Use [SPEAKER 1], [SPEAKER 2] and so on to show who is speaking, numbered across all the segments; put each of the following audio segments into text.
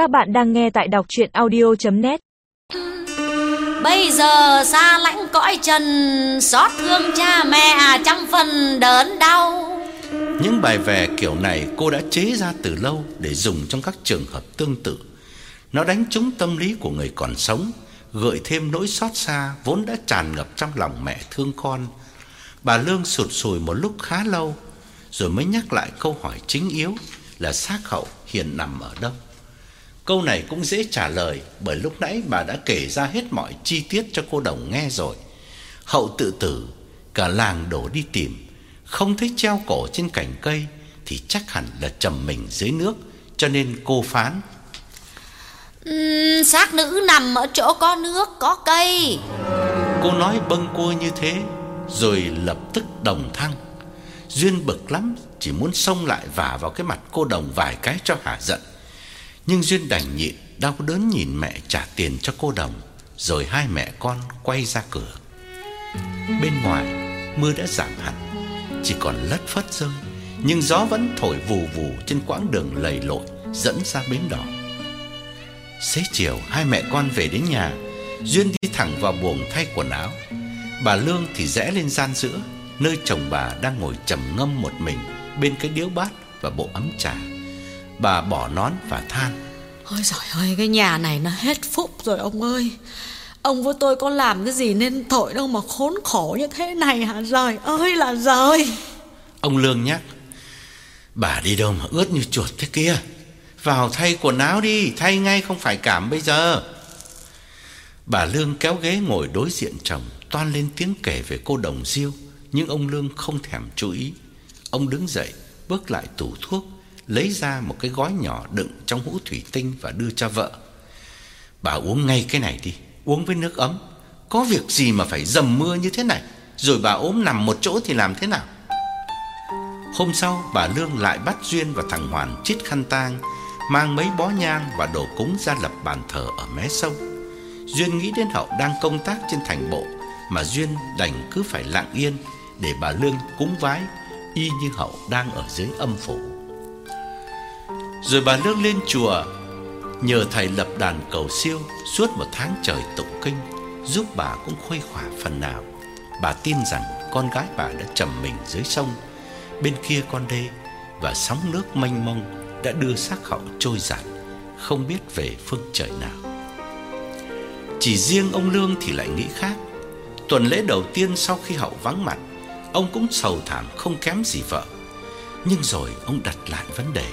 [SPEAKER 1] Các bạn đang nghe tại đọc chuyện audio.net
[SPEAKER 2] Bây giờ xa lãnh cõi trần Xót thương cha mẹ trăm phần đớn đau
[SPEAKER 3] Những bài vè kiểu này cô đã chế ra từ lâu để dùng trong các trường hợp tương tự. Nó đánh trúng tâm lý của người còn sống, gợi thêm nỗi xót xa vốn đã tràn ngập trong lòng mẹ thương con. Bà Lương sụt sùi một lúc khá lâu, rồi mới nhắc lại câu hỏi chính yếu là xác hậu hiện nằm ở đâu. Câu này cũng dễ trả lời bởi lúc nãy bà đã kể ra hết mọi chi tiết cho cô Đồng nghe rồi. Hậu tự tử, cả làng đổ đi tìm, không thấy treo cổ trên cành cây thì chắc hẳn là trầm mình dưới nước, cho nên cô phán.
[SPEAKER 2] Ừm, Xác nữ nằm ở chỗ có nước, có cây.
[SPEAKER 3] Cô nói bâng cua như thế Rồi lập tức đồng thăng. Duyên bực lắm Chỉ muốn xông lại vả vào cái mặt cô đồng vài cái cho hả giận nhưng Duyên đành nhịn Đau đớn nhìn mẹ trả tiền cho cô đồng, Rồi hai mẹ con quay ra cửa. Bên ngoài, Mưa đã giảm hẳn, Chỉ còn lất phất rơi, Nhưng gió vẫn thổi vù vù Trên quãng đường lầy lội Dẫn ra bến đỏ. Xế chiều, hai mẹ con về đến nhà, Duyên đi thẳng vào buồng thay quần áo. Bà Lương thì rẽ lên gian giữa, Nơi chồng bà đang ngồi trầm ngâm một mình Bên cái điếu bát và bộ ấm trà. Bà bỏ nón và than.
[SPEAKER 4] Ôi giời ơi cái nhà này nó hết phúc rồi ông ơi. Ông với tôi có làm cái gì nên tội đâu mà khốn khổ như thế này hả? Trời ơi là trời
[SPEAKER 3] Ông Lương nhắc Bà đi đâu mà ướt như chuột thế kia? Vào thay quần áo đi Thay ngay không phải cảm bây giờ. Bà Lương kéo ghế ngồi đối diện chồng Toan lên tiếng kể về cô đồng diêu Nhưng ông Lương không thèm chú ý. Ông đứng dậy Bước lại tủ thuốc Lấy ra một cái gói nhỏ đựng trong hũ thủy tinh Và đưa cho vợ. Bà uống ngay cái này đi, Uống với nước ấm. Có việc gì mà phải dầm mưa như thế này? Rồi bà ốm nằm một chỗ thì làm thế nào? Hôm sau, bà Lương lại bắt Duyên và thằng Hoàn chít khăn tang, Mang mấy bó nhang và đồ cúng ra lập bàn thờ ở mé sông. Duyên nghĩ đến Hậu đang công tác trên thành bộ, Mà Duyên đành cứ phải lặng yên Để bà Lương cúng vái, Y như Hậu đang ở dưới âm phủ. Rồi bà Lương lên chùa. Nhờ thầy lập đàn cầu siêu Suốt một tháng trời tụng kinh, Giúp bà cũng khuây khỏa phần nào. Bà tin rằng con gái bà đã trầm mình dưới sông. Bên kia con đê Và sóng nước mênh mông Đã đưa xác Hậu trôi dạt Không biết về phương trời nào. Chỉ riêng ông Lương thì lại nghĩ khác. Tuần lễ đầu tiên sau khi hậu vắng mặt, Ông cũng sầu thảm không kém gì vợ. Nhưng rồi ông đặt lại vấn đề.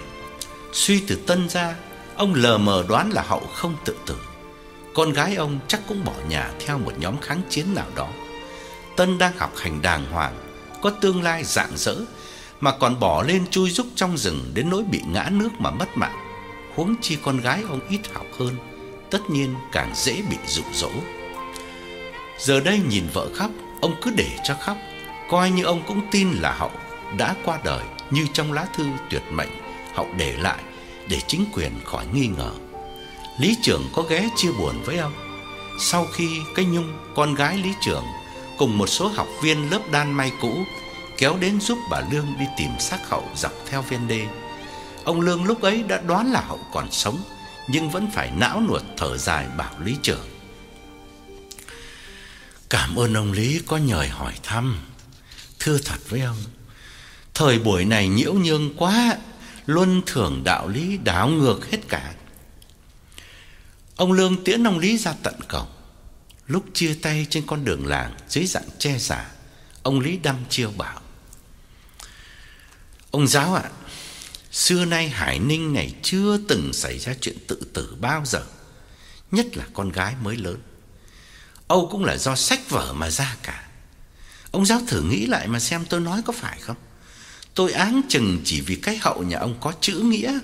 [SPEAKER 3] Suy từ tân ra Ông lờ mờ đoán là hậu không tự tử. Con gái ông chắc cũng bỏ nhà Theo một nhóm kháng chiến nào đó. Tân đang học hành đàng hoàng Có tương lai rạng rỡ Mà còn bỏ lên chui rúc trong rừng Đến nỗi bị ngã nước mà mất mạng. Huống chi con gái ông ít học hơn tất nhiên càng dễ bị dụ dỗ. Giờ đây nhìn vợ khóc, ông cứ để cho khóc, coi như ông cũng tin là Hậu đã qua đời như trong lá thư tuyệt mệnh. Hậu để lại để chính quyền khỏi nghi ngờ. Lý trưởng có ghé chia buồn với ông. Sau khi cái Nhung, con gái Lý trưởng cùng một số học viên lớp đan may cũ kéo đến giúp bà Lương đi tìm xác Hậu dọc theo ven đê. Ông Lương lúc ấy đã đoán là Hậu còn sống nhưng vẫn phải não nuột thở dài bảo lý trưởng. Cảm ơn ông Lý có nhời hỏi thăm. Thưa thật với ông, thời buổi này nhiễu nhương quá, luân thường đạo lý đảo ngược hết cả. Ông Lương tiễn ông Lý ra tận cổng. Lúc chia tay trên con đường làng dưới dạng che giả, ông Lý đăm chiêu bảo: "Ông giáo ạ, Xưa nay Hải Ninh này chưa từng xảy ra chuyện tự tử bao giờ Nhất là con gái mới lớn Âu cũng là do sách vở mà ra cả Ông giáo thử nghĩ lại mà xem tôi nói có phải không Tôi áng chừng chỉ vì cái hậu nhà ông có chữ nghĩa.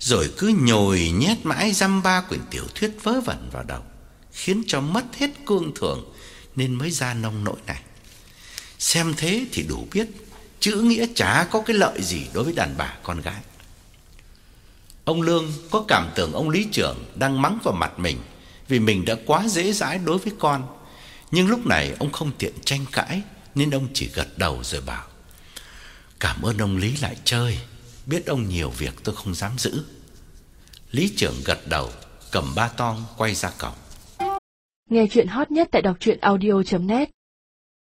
[SPEAKER 3] Rồi cứ nhồi nhét mãi dăm ba quyển tiểu thuyết vớ vẩn vào đầu, Khiến cho mất hết cương thường Nên mới ra nông nỗi này. Xem thế thì đủ biết Chữ nghĩa chả có cái lợi gì đối với đàn bà con gái. Ông Lương có cảm tưởng ông lý trưởng đang mắng vào mặt mình Vì mình đã quá dễ dãi đối với con. Nhưng lúc này ông không tiện tranh cãi Nên ông chỉ gật đầu rồi bảo Cảm ơn ông Lý lại chơi. Biết ông nhiều việc tôi không dám giữ. Lý trưởng gật đầu, cầm ba tong quay ra cổng.
[SPEAKER 5] Nghe chuyện hot nhất tại đọc truyện audio.net